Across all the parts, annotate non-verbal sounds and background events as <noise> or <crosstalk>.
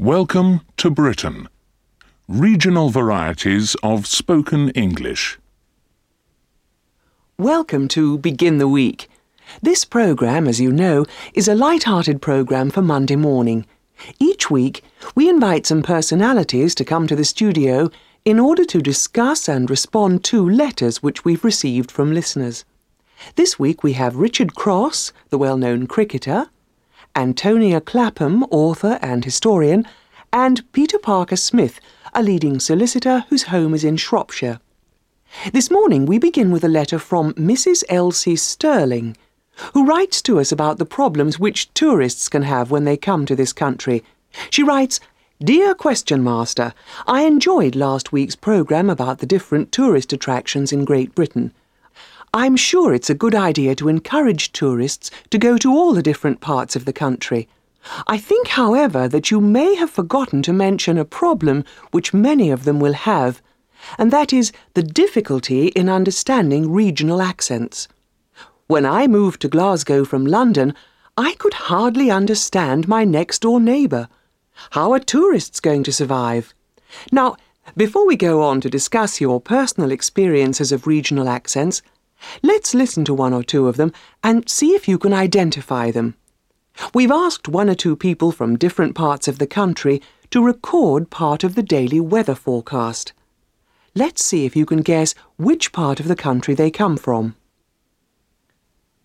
Welcome to Britain. Regional varieties of spoken English. Welcome to Begin the Week. This programme, as you know, is a light-hearted programme for Monday morning. Each week, we invite some personalities to come to the studio in order to discuss and respond to letters which we've received from listeners. This week we have Richard Cross, the well-known cricketer, Antonia Clapham, author and historian, and Peter Parker Smith, a leading solicitor whose home is in Shropshire. This morning we begin with a letter from Mrs. Elsie Sterling, who writes to us about the problems which tourists can have when they come to this country. She writes, Dear Question Master, I enjoyed last week's programme about the different tourist attractions in Great Britain. I'm sure it's a good idea to encourage tourists to go to all the different parts of the country. I think, however, that you may have forgotten to mention a problem which many of them will have, and that is the difficulty in understanding regional accents. When I moved to Glasgow from London, I could hardly understand my next door neighbour. How are tourists going to survive? Now, before we go on to discuss your personal experiences of regional accents, Let's listen to one or two of them and see if you can identify them. We've asked one or two people from different parts of the country to record part of the daily weather forecast. Let's see if you can guess which part of the country they come from.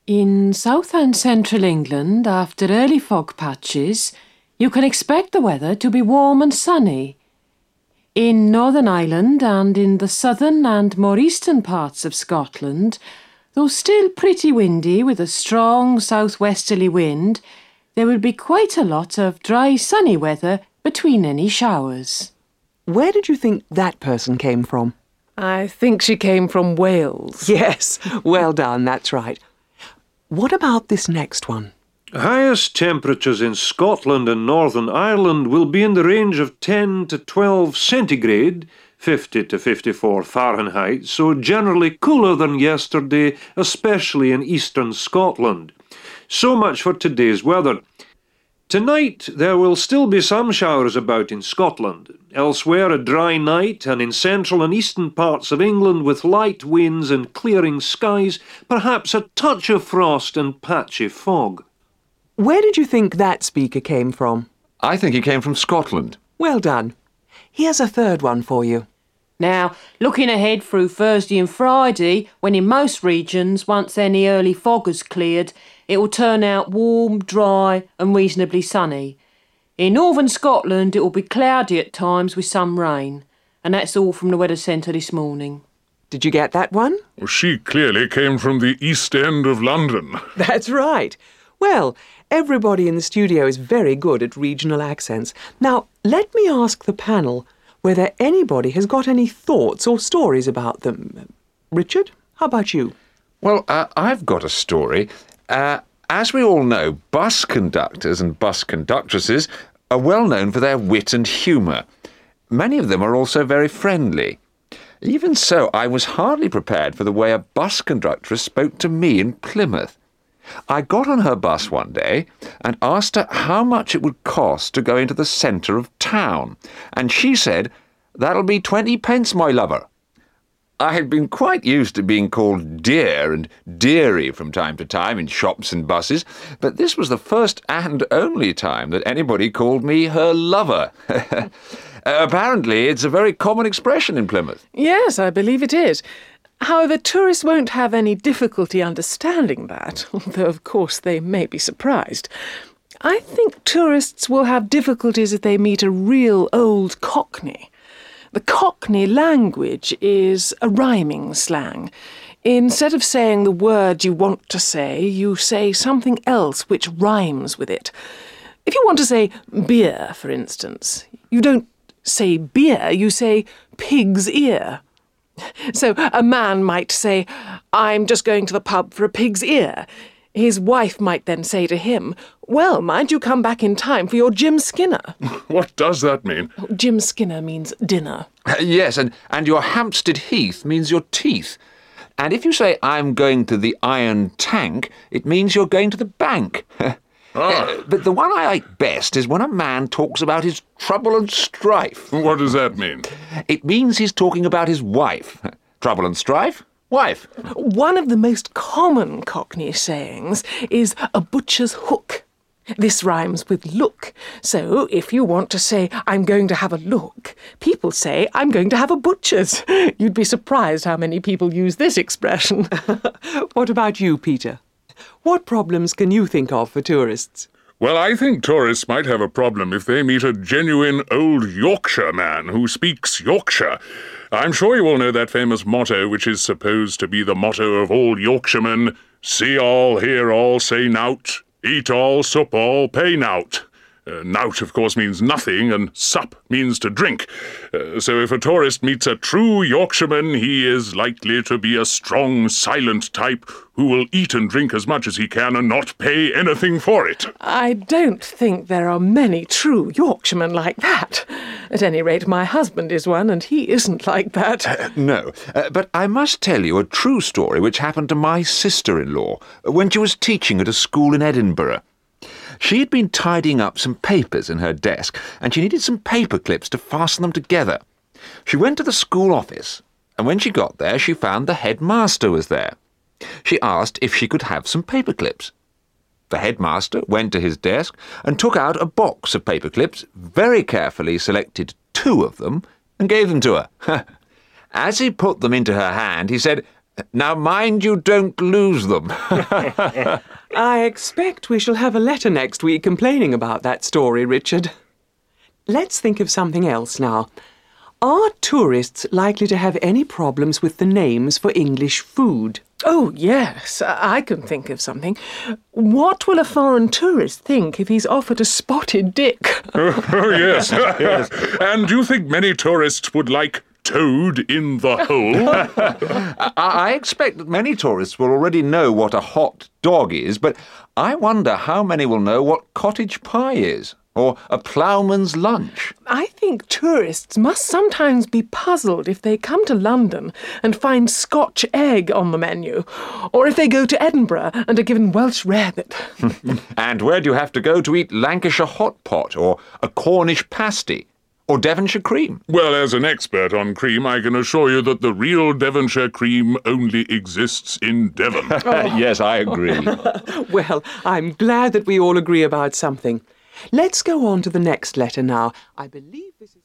In south and central England, after early fog patches, you can expect the weather to be warm and sunny. In Northern Ireland and in the southern and more eastern parts of Scotland, though still pretty windy with a strong southwesterly wind, there will be quite a lot of dry sunny weather between any showers. Where did you think that person came from? I think she came from Wales. Yes, well done, that's right. What about this next one? Highest temperatures in Scotland and Northern Ireland will be in the range of 10 to 12 centigrade, 50 to 54 Fahrenheit, so generally cooler than yesterday, especially in eastern Scotland. So much for today's weather. Tonight there will still be some showers about in Scotland. Elsewhere a dry night, and in central and eastern parts of England with light winds and clearing skies, perhaps a touch of frost and patchy fog. Where did you think that speaker came from? I think he came from Scotland. Well done. Here's a third one for you. Now, looking ahead through Thursday and Friday, when in most regions, once any early fog has cleared, it will turn out warm, dry, and reasonably sunny. In northern Scotland, it will be cloudy at times with some rain. And that's all from the Weather Centre this morning. Did you get that one? Well, she clearly came from the East End of London. <laughs> That's right. Well, everybody in the studio is very good at regional accents. Now, let me ask the panel whether anybody has got any thoughts or stories about them. Richard, how about you? Well, uh, I've got a story. Uh, as we all know, bus conductors and bus conductresses are well known for their wit and humour. Many of them are also very friendly. Even so, I was hardly prepared for the way a bus conductress spoke to me in Plymouth. I got on her bus one day and asked her how much it would cost to go into the centre of town, and she said, That'll be twenty pence, my lover. I had been quite used to being called dear and dearie from time to time in shops and buses, but this was the first and only time that anybody called me her lover. <laughs> Apparently, it's a very common expression in Plymouth. Yes, I believe it is. However, tourists won't have any difficulty understanding that, <laughs> although of course they may be surprised. I think tourists will have difficulties if they meet a real old Cockney. The Cockney language is a rhyming slang. Instead of saying the word you want to say, you say something else which rhymes with it. If you want to say beer, for instance, you don't say beer, you say pig's ear. So a man might say, I'm just going to the pub for a pig's ear. His wife might then say to him, Well, mind you come back in time for your Jim Skinner. <laughs> What does that mean? Jim Skinner means dinner. <laughs> yes, and, and your Hampstead Heath means your teeth. And if you say, I'm going to the iron tank, it means you're going to the bank. <laughs> Uh, but the one I like best is when a man talks about his trouble and strife. What does that mean? It means he's talking about his wife. <laughs> Trouble and strife? Wife. One of the most common Cockney sayings is a butcher's hook. This rhymes with look. So if you want to say, I'm going to have a look, people say, I'm going to have a butcher's. <laughs> You'd be surprised how many people use this expression. <laughs> What about you, Peter? What problems can you think of for tourists? Well, I think tourists might have a problem if they meet a genuine old Yorkshire man who speaks Yorkshire. I'm sure you all know that famous motto, which is supposed to be the motto of all Yorkshiremen see all, hear all, say nout, eat all, sup all, pay nout. Uh, nout, of course, means nothing, and sup means to drink. Uh, so if a tourist meets a true Yorkshireman, he is likely to be a strong, silent type who will eat and drink as much as he can and not pay anything for it. I don't think there are many true Yorkshiremen like that. At any rate, my husband is one, and he isn't like that. No, uh, but I must tell you a true story which happened to my sister in law when she was teaching at a school in Edinburgh. She had been tidying up some papers in her desk, and she needed some paper clips to fasten them together. She went to the school office, and when she got there, she found the headmaster was there. She asked if she could have some paper clips. The headmaster went to his desk and took out a box of paper clips, very carefully selected two of them, and gave them to her. <laughs> As he put them into her hand, he said, Now mind you don't lose them. <laughs> I expect we shall have a letter next week complaining about that story, Richard. Let's think of something else now. Are tourists likely to have any problems with the names for English food? Oh, yes, I I can think of something. What will a foreign tourist think if he's offered a spotted dick? <laughs> Oh, yes, yes. <laughs> and do you think many tourists would like toad in the hole? <laughs> I, I expect that many tourists will already know what a hot dog is, but I wonder how many will know what cottage pie is, or a ploughman's lunch. I think tourists must sometimes be puzzled if they come to London and find Scotch egg on the menu, or if they go to Edinburgh and are given Welsh rarebit. <laughs> And where do you have to go to eat Lancashire hot pot, or a Cornish pasty, or Devonshire cream? well, as an expert on cream, I can assure you that the real Devonshire cream only exists in Devon. <laughs> yes, I agree. <laughs> Well, I'm glad that we all agree about something. Let's go on to the next letter now. I believe this is.